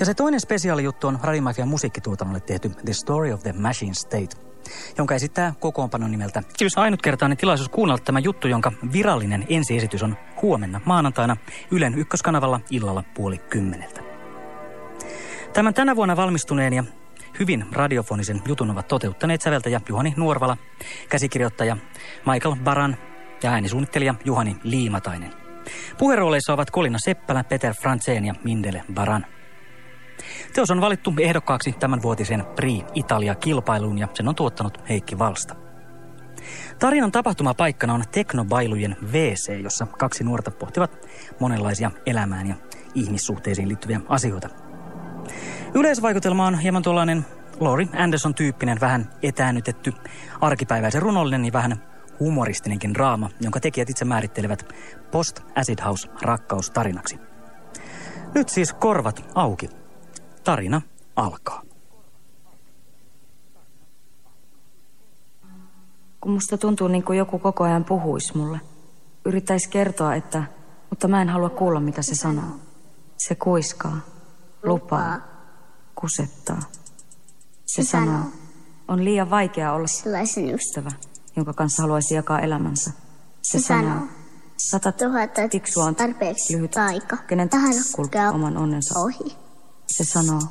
Ja se toinen spesiaalijuttu on Radimafian musiikkituotannolle tehty The Story of the Machine State, jonka esittää kokoonpanon nimeltä. Kiitos ainutkertainen tilaisuus kuunnella tämä juttu, jonka virallinen ensiesitys on huomenna maanantaina Ylen ykköskanavalla illalla puoli kymmeneltä. Tämän tänä vuonna valmistuneen ja hyvin radiofonisen jutun ovat toteuttaneet säveltäjä Juhani Nuorvala, käsikirjoittaja Michael Baran ja äänisuunnittelija Juhani Liimatainen. Puherooleissa ovat Kolina Seppälä, Peter Franzén ja Mindele Baran. Teos on valittu ehdokkaaksi vuotisen Pri Italia-kilpailuun ja sen on tuottanut Heikki Valsta. Tarinan tapahtumapaikkana on Teknobailujen WC, jossa kaksi nuorta pohtivat monenlaisia elämään ja ihmissuhteisiin liittyviä asioita. Yleisvaikutelma on hieman tuollainen Lori Anderson-tyyppinen, vähän etäännytetty, arkipäiväisen runollinen ja vähän humoristinenkin draama, jonka tekijät itse määrittelevät post-acid house rakkaustarinaksi. Nyt siis korvat auki. Tarina alkaa. Kun musta tuntuu niin kuin joku koko ajan puhuisi mulle. Yrittäisi kertoa, että... Mutta mä en halua kuulla, mitä se sanoo. Se kuiskaa, lupaa, kusettaa. Se sanoo, on liian vaikea olla sellaisen ystävä, jonka kanssa haluaisi jakaa elämänsä. Se, sanoo, sata tuhatta tiksua on tarpeeksi lyhyt aika, kenen kulkee oman onnensa ohi. Se sanoo,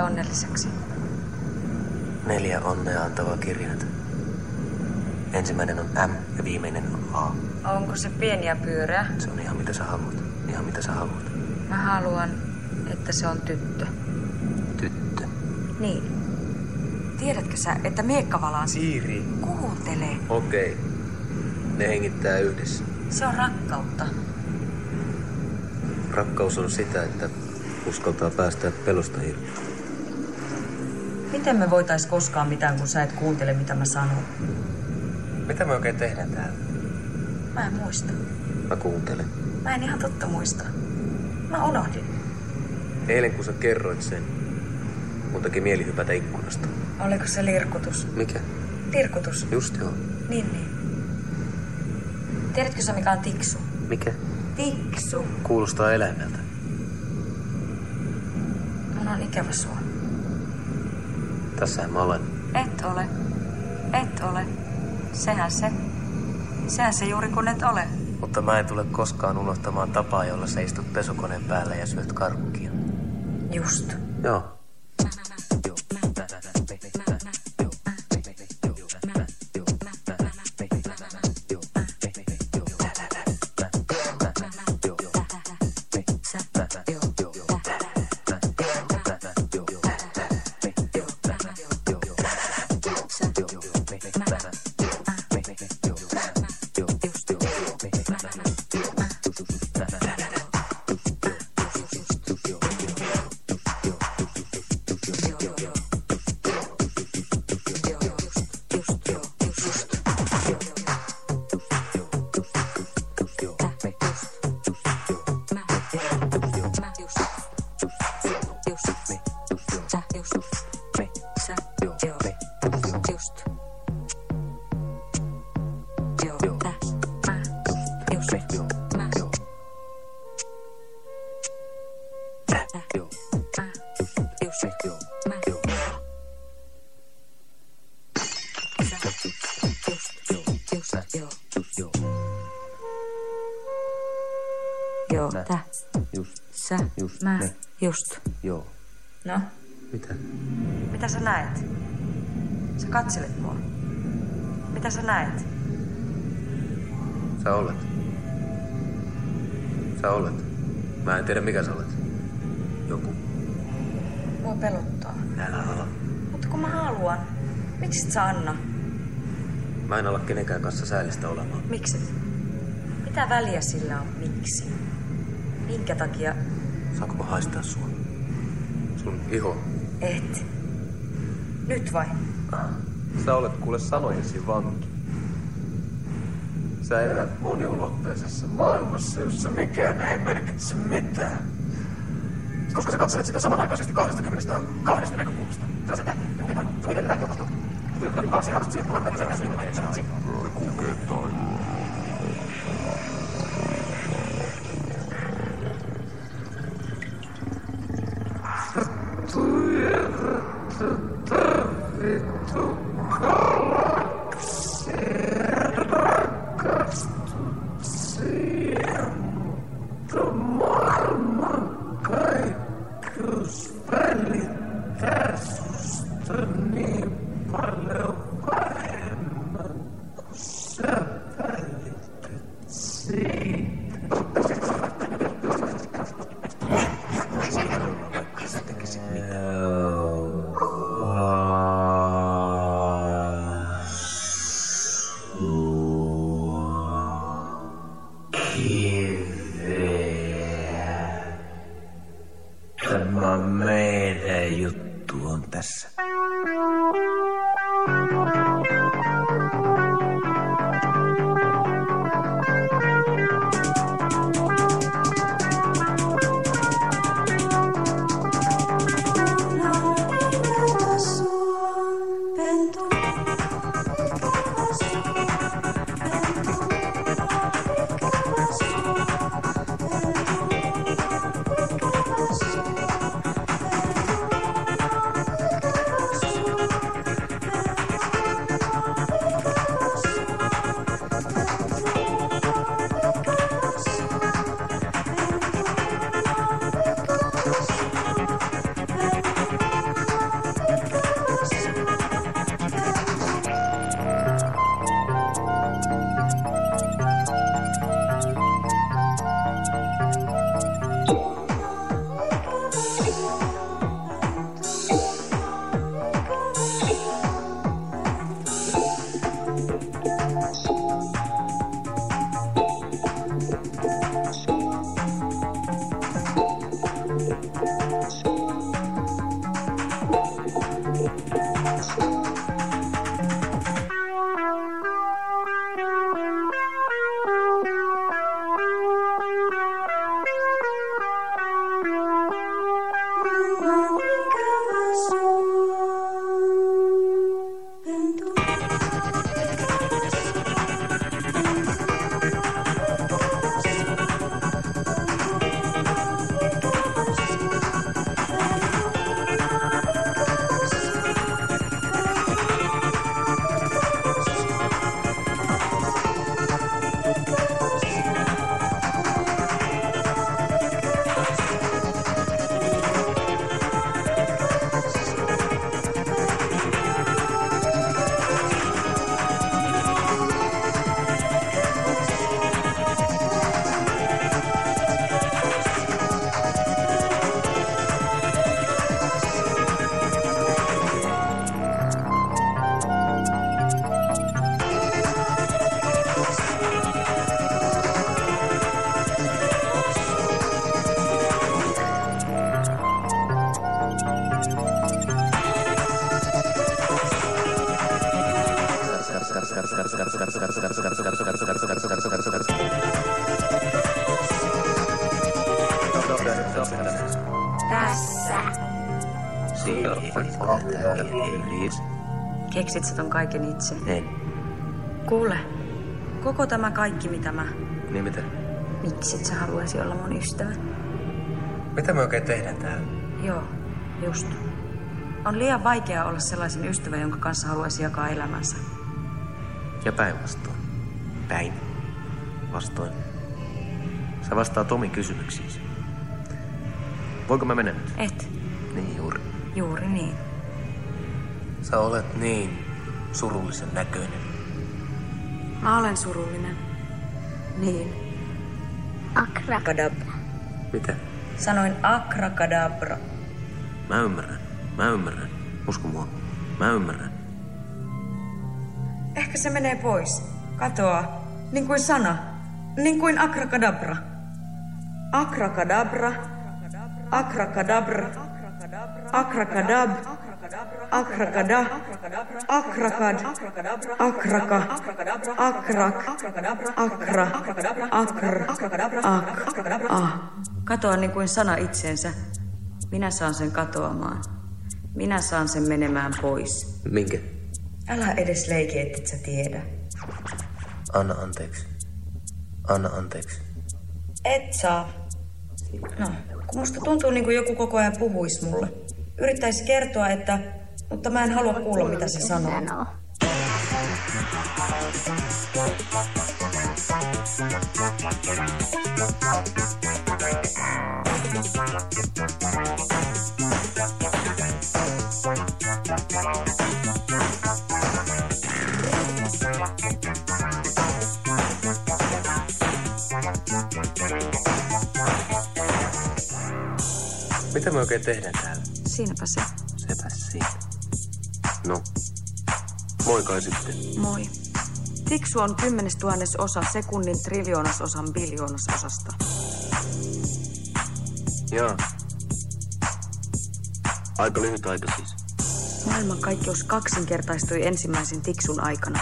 onnelliseksi? Neljä onnea antavaa kirjainta. Ensimmäinen on M ja viimeinen on A. Onko se pieni ja? Se on ihan mitä sä haluat. Ihan mitä sä haluat. Mä haluan, että se on tyttö. Tyttö? Niin. Tiedätkö sä, että miekkavala... Siiri. Kuuntele. Okei. Okay. Ne hengittää yhdessä. Se on rakkautta. Rakkaus on sitä, että uskaltaa päästä pelosta irti. Miten me voitais koskaan mitään, kun sä et kuuntele, mitä mä sanon? Mitä me oikein tehdään täällä? Mä en muista. Mä kuuntelen. Mä en ihan totta muista. Mä unohdin. Eilen kun sä kerroit sen, mun teki mieli hypätä ikkunasta. Oliko se lirkutus? Mikä? Lirkutus. Just joo. Niin, niin. Tiedätkö sä, mikä on tiksu? Mikä? Tiksu. Kuulostaa eläimeltä. Mun on ikävä sua. Tässähän mä olen. Et ole. Et ole. Sehän se. Sehän se juuri kun et ole. Mutta mä en tule koskaan unohtamaan tapaa, jolla sä istut pesukoneen päällä ja syöt karkkia. Just. Joo. Joo, katselet mua. Mitä sä näet? Sä olet. Sä olet. Mä en tiedä mikä sä olet. Joku. Mua pelottaa. Älä ala. Mutta kun mä haluan. Miksi et sä anna? Mä en ala kenenkään kanssa säällistä olemaan. Mikset? Mitä väliä sillä on miksi? Minkä takia Saanko mä haistaa sua? Sun iho. et? Nyt vai? Sä olet kuule sanojesi vanki. Sä elät moniulotteisessa maailmassa, jossa mikään ei merkitse mitään. Koska sä katselet sitä samanaikaisesti 20 kahdesta näkökulmasta. Se on sitä, mitä se miten tätä tapahtuu. Asia on siihen, että sä Thanks. Tässä. Keksit sä ton kaiken itse? En. Kuule, koko tämä kaikki mitä mä... Niin mitä? Miksi et sä haluaisi olla mun ystävä? Mitä me oikein tehdään täällä? Joo, just. On liian vaikea olla sellaisen ystävän, jonka kanssa haluaisi jakaa elämänsä. Ja päinvastoin. Päin. Vastoin. Sä vastaa Tomin kysymyksiisi. Voinko mä mennä nyt? Et. Niin juuri. Juuri niin. Sä olet niin surullisen näköinen. Mä olen surullinen. Niin. Akrakadabra. Mitä? Sanoin akrakadabra. Mä ymmärrän. Mä ymmärrän. Usko mua. Mä ymmärrän. Ehkä se menee pois. Katoaa. Niin kuin sana. Niin kuin akrakadabra. Akrakadabra. Akrakadabra. Akrakadab. Akrakada. Akrakad. Akraka. Akrak. Akra. Akr. Ak. Ah. Katoa niin kuin sana itseensä. Minä saan sen katoamaan. Minä saan sen menemään pois. Minkä? Älä edes leiki, et sä tiedä. Anna anteeksi. Anna anteeksi. Et saa. No, musta tuntuu niin kuin joku koko ajan puhuisi mulle. Yrittäisi kertoa, että... Mutta mä en halua kuulla, mitä se sanoo. Mitä me oikein tehdään täällä? Siinäpä se. Sepä siinä. No. Moi kai sitten. Moi. Tiksu on kymmenestuhannes osa sekunnin triljoonasosan biljoonasosasta. Joo. Aika lyhyt aika siis. Maailmankaikkeus kaksinkertaistui ensimmäisen tiksun aikana.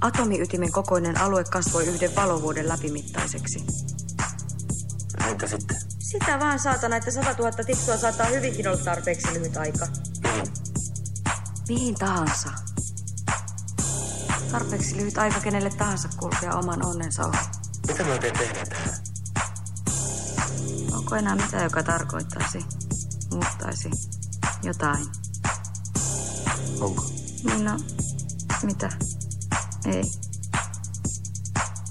Atomiytimen kokoinen alue kasvoi yhden valovuoden läpimittaiseksi. Entä sitten? Sitä vaan saatana, että 100 000 tiksua saattaa hyvinkin olla tarpeeksi lyhyt aika. Mihin? Tahansa. Tarpeeksi lyhyt aika kenelle tahansa kulkea oman onnensa ohi. Mitä me oikein tehdään täällä? Onko enää mitään, joka tarkoittaisi, muuttaisi jotain? Onko? Niin no, mitä? Ei.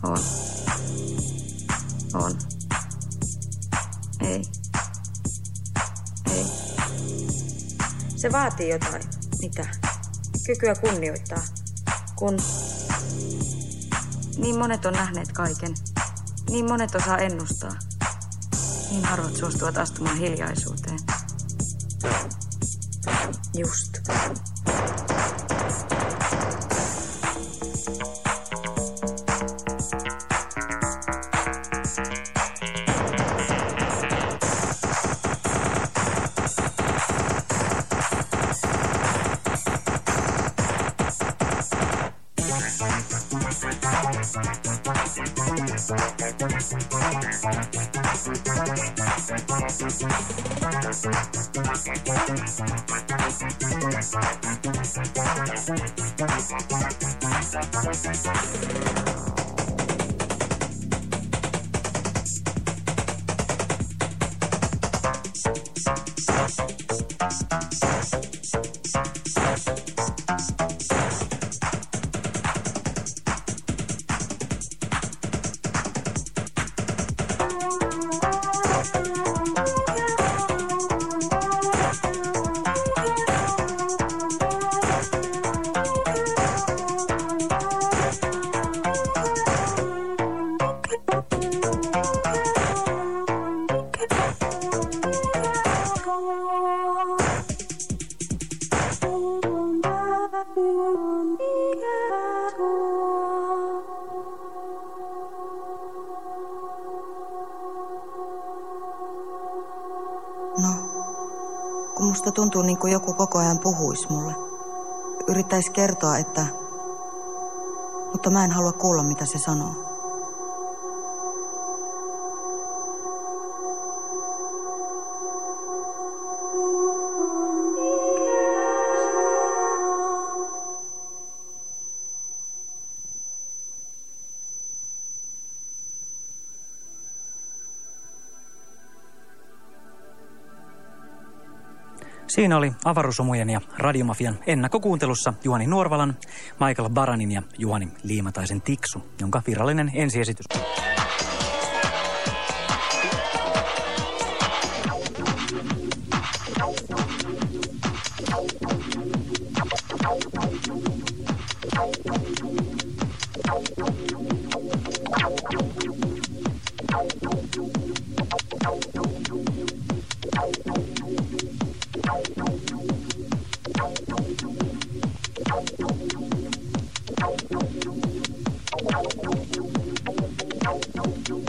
On. On. Ei. Ei. Se vaatii jotain. Mitä? Kykyä kunnioittaa. Kun niin monet on nähneet kaiken. Niin monet osaa ennustaa. Niin harvat suostuvat astumaan hiljaisuuteen. Just. Tuntuu niin kuin joku koko ajan puhuisi mulle. Yrittäisi kertoa, että... mutta mä en halua kuulla, mitä se sanoo. Siinä oli avaruusomujen ja radiomafian ennakkokuuntelussa Juhani Nuorvalan, Michael Baranin ja Juhani Liimataisen Tiksu, jonka virallinen ensiesitys. Thank you. Thank you.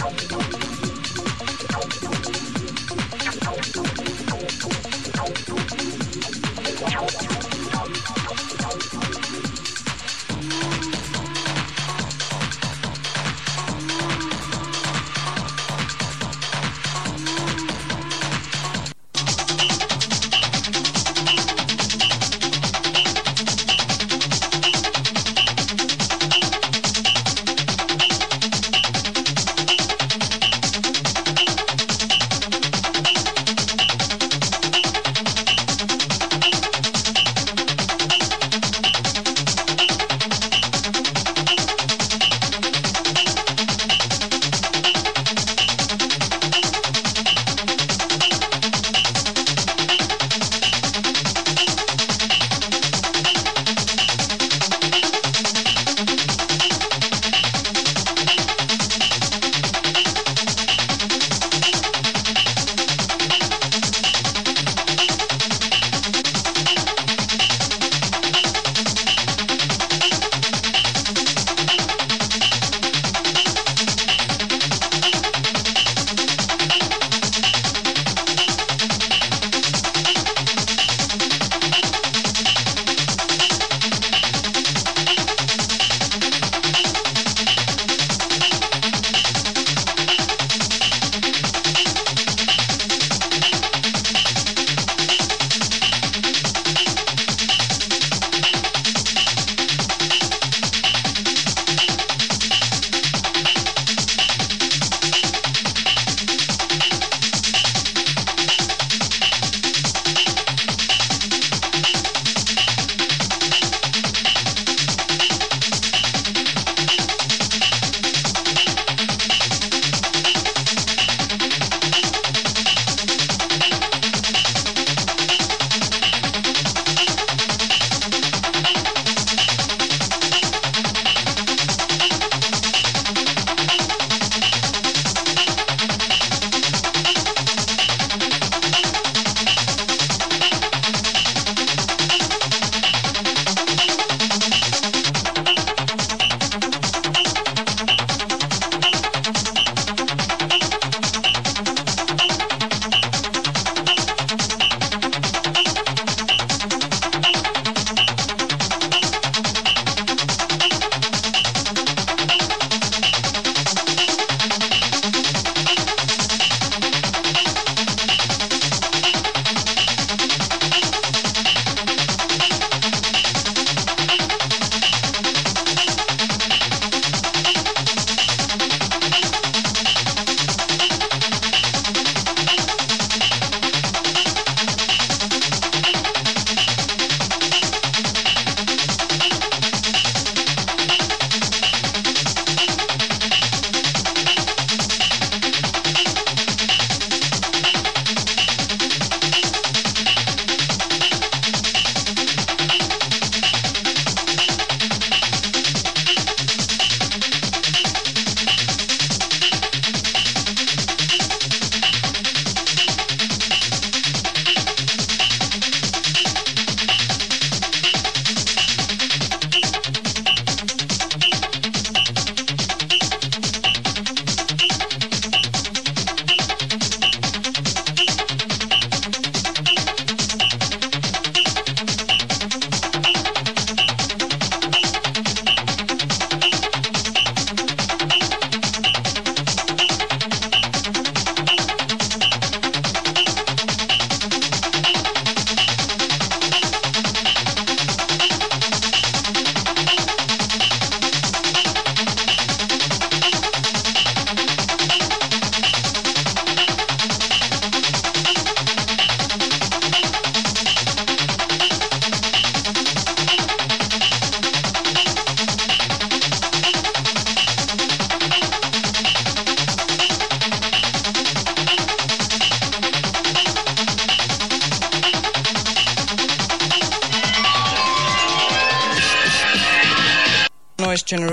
Thank you.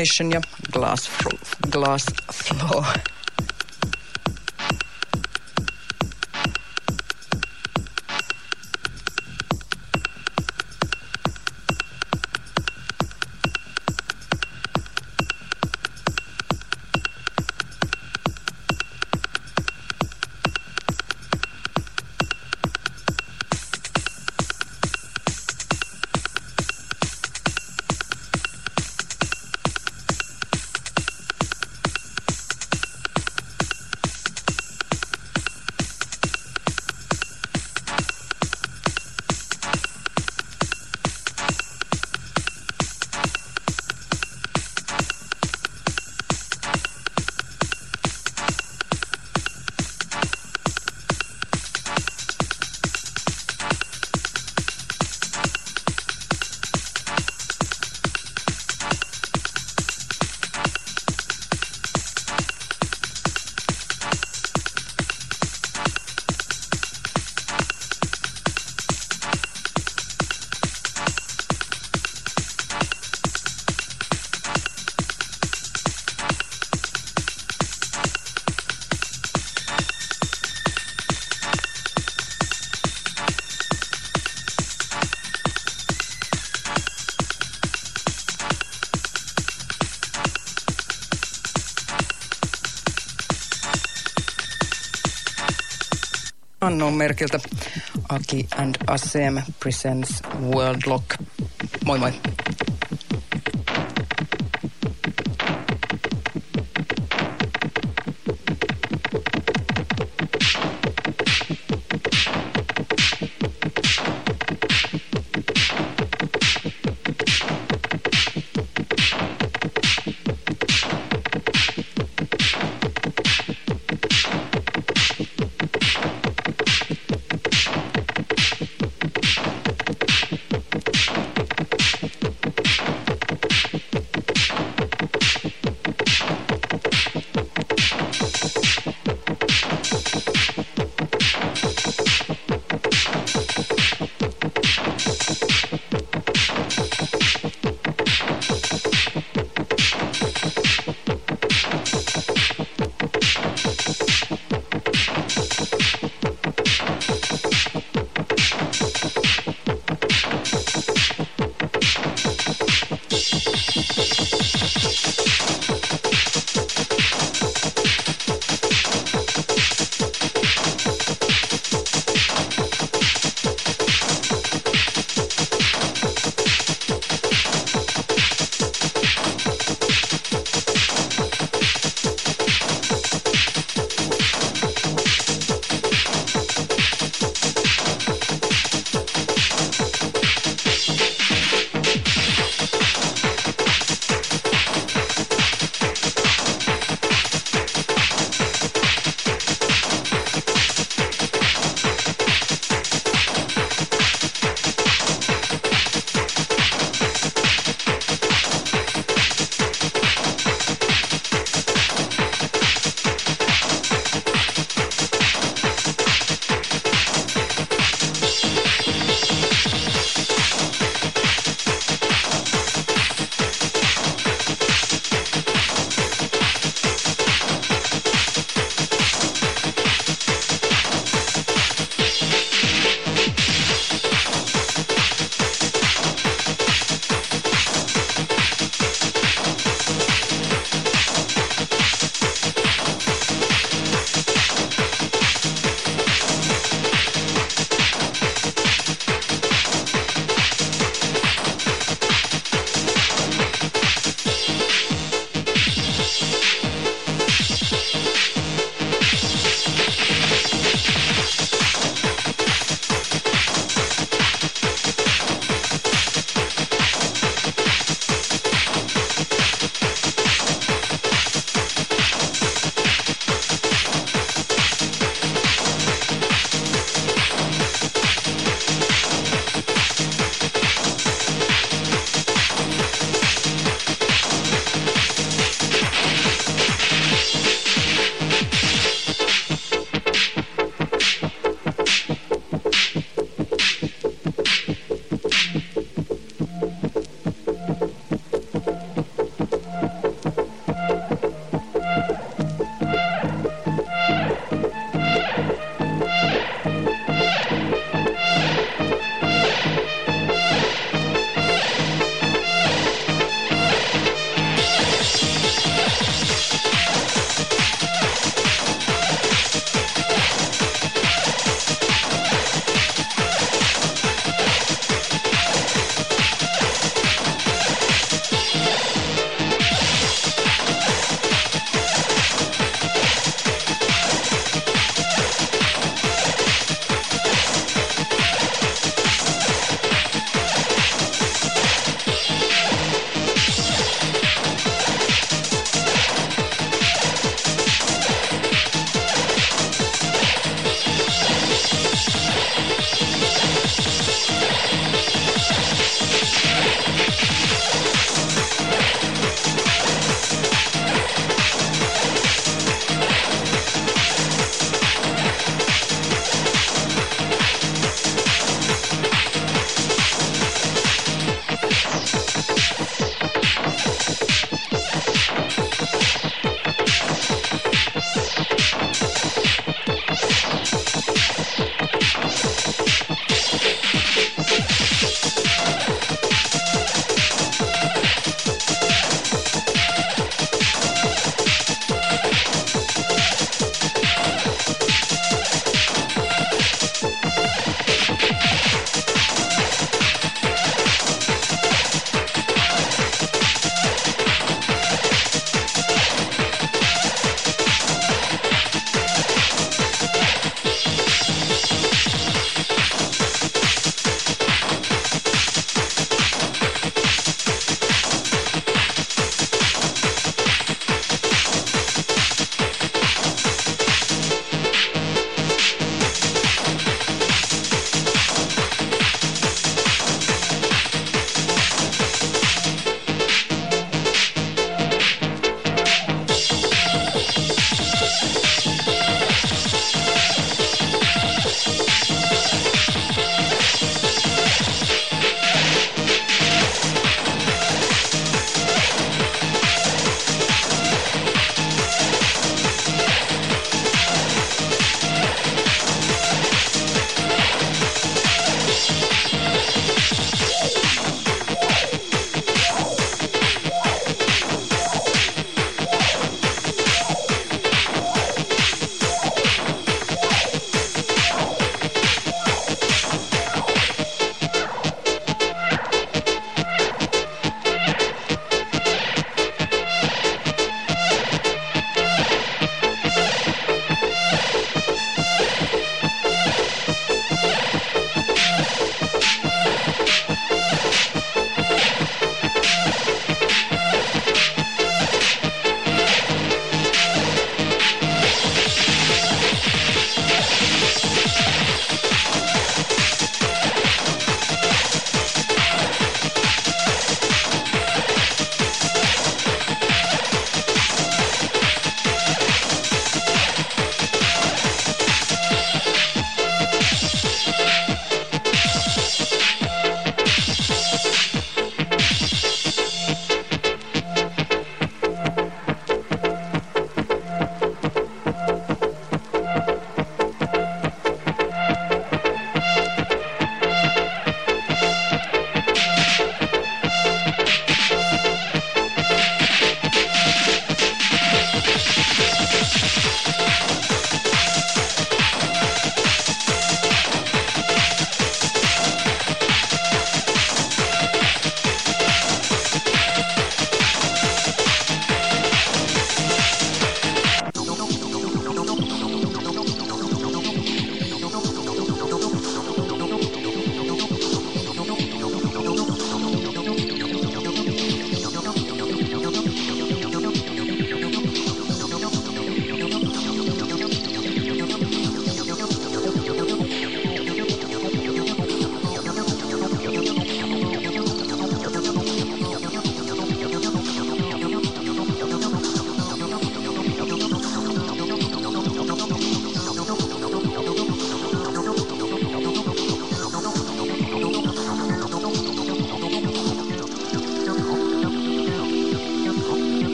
Generation ja Glass, Glass Floor. Annon merkiltä Aki and Asem presents World Lock. Moi moi.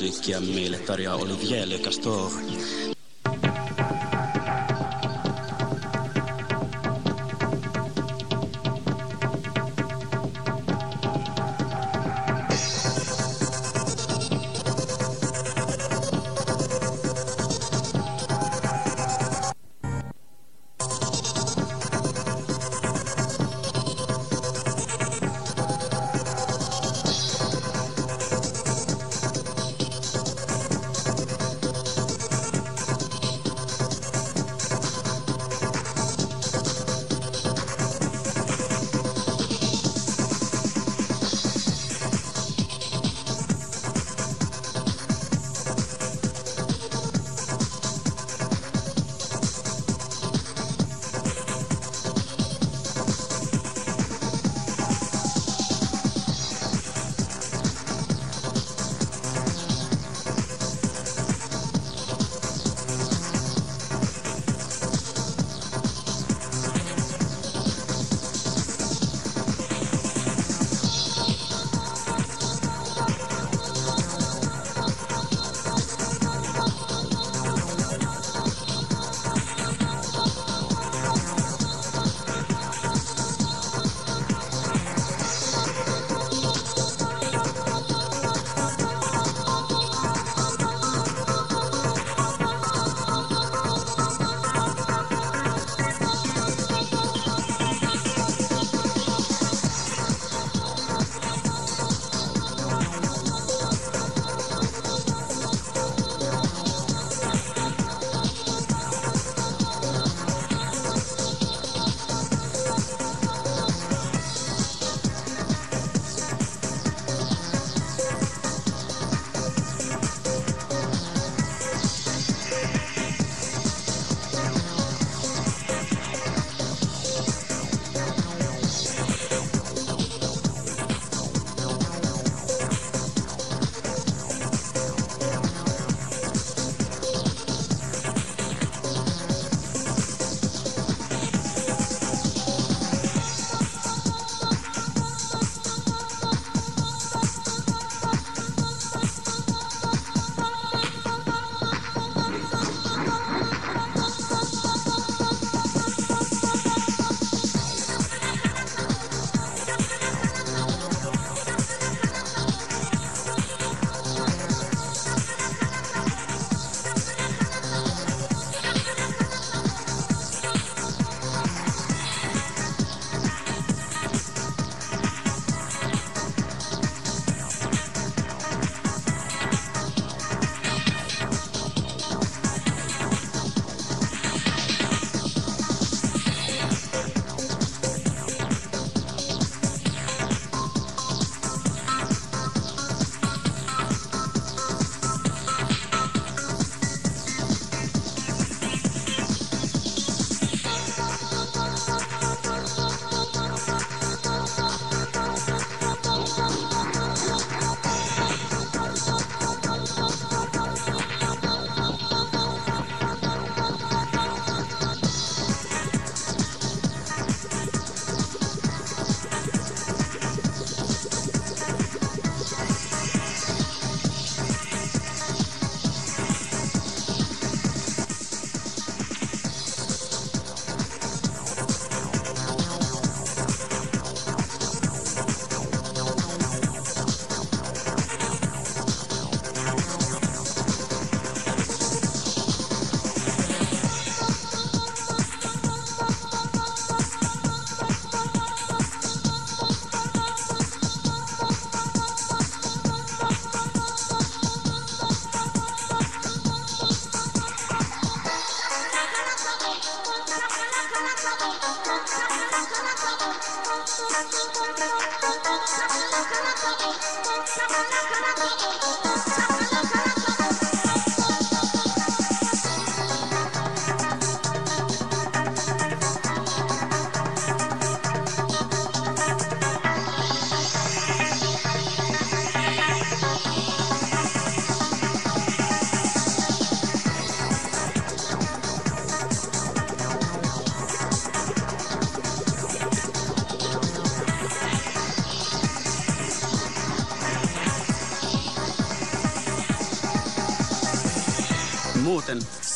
Trance-musiikkia meille tarjoaa Olivier Le Castor.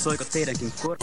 Szajka térenként kor...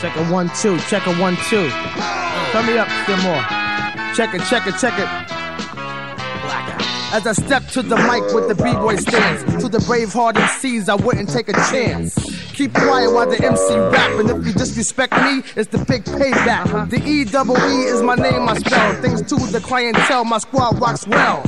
Check a one two. Check a one two. Turn me up some more. Check it. Check it. Check it. As I step to the mic with the b-boy stance, to the brave-hearted MCs, I wouldn't take a chance. Keep quiet while the MC rapping. if you disrespect me, it's the big payback. The E double E is my name, I spell. Thanks to the clientele, my squad rocks well.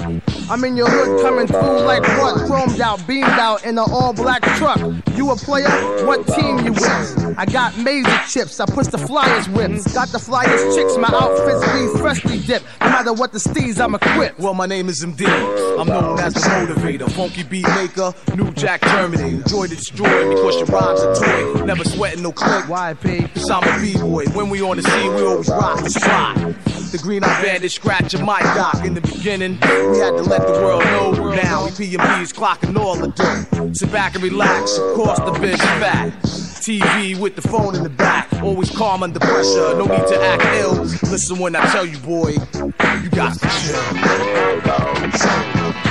I'm in your hood coming through like what? Chromed out, beamed out in an all-black truck. You a player? What team you with? I got major chips, I push the flyers whips. Got the flyers chicks, my outfits be freshly dipped. No matter what the steez, I'm equipped. Well, my name is MD. I'm known as the motivator, funky beat maker, new Jack Terminator. Joy to destroy because your rhymes are toy. Never sweating no click. Why, P? Cause I'm a B-boy. When we on the scene, we always rock the spot. The green eye bandit scratching my dock. In the beginning, we had to let the world know. Now we PMPs clocking all the dough. Sit back and relax, course the bitch fat. TV with the phone in the back, always calm under pressure, no need to act ill. Listen when I tell you, boy, you got to chill.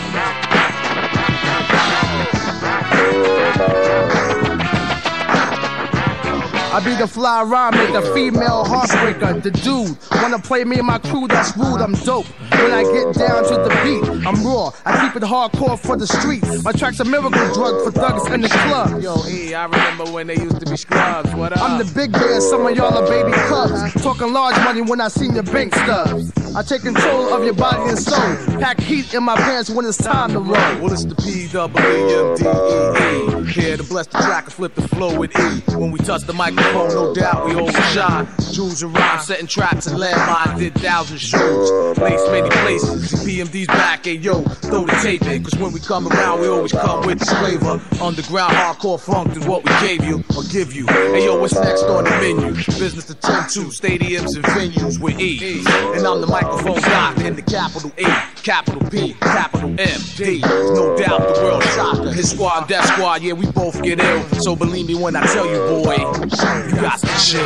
I be the fly rhyme, the female heartbreaker, the dude. Wanna play me and my crew, that's rude, I'm dope. When I get down to the beat, I'm raw. I keep it hardcore for the streets. My track's a miracle drug for thugs in the club. Yo, E, I remember when they used to be scrubs. What up? I'm the big bear, some of y'all are baby cubs. Talking large money when I see your bank stubs. I take control of your body and soul. Pack heat in my pants when it's time to roll. Well, it's the P double E M D E E. Here to bless the track and flip the flow with E. When we touch the no doubt we always shine. Jewels and rhymes, setting traps and landmines. Did thousand shows, placed many places. PMD's back, hey yo, throw the tape in. Cause when we come around, we always come with this flavor. Underground hardcore funk is what we gave you or give you. Hey yo, what's next on the menu? Business to tend to, stadiums and venues with E. And I'm the microphone doctor in the capital E, capital P, capital M, D. No doubt the world shocker. His squad, that squad, yeah, we both get ill. So believe me when I tell you, boy, you got to chill.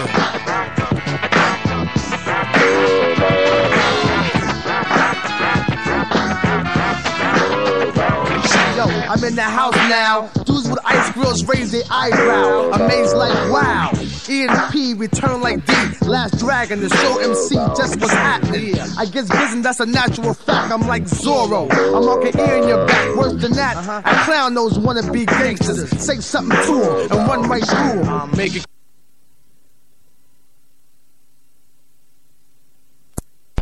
Yo, I'm in the house now. Dudes with ice grills raise their eyebrow. Amazed like wow. E and P return like D. Last dragon, the show MC just was happening. I guess business, that's a natural fact. I'm like Zorro. I'm walking ear in your back. Worse than that, I clown those wannabe gangsters. Say something to them and run right through 'em. I'm making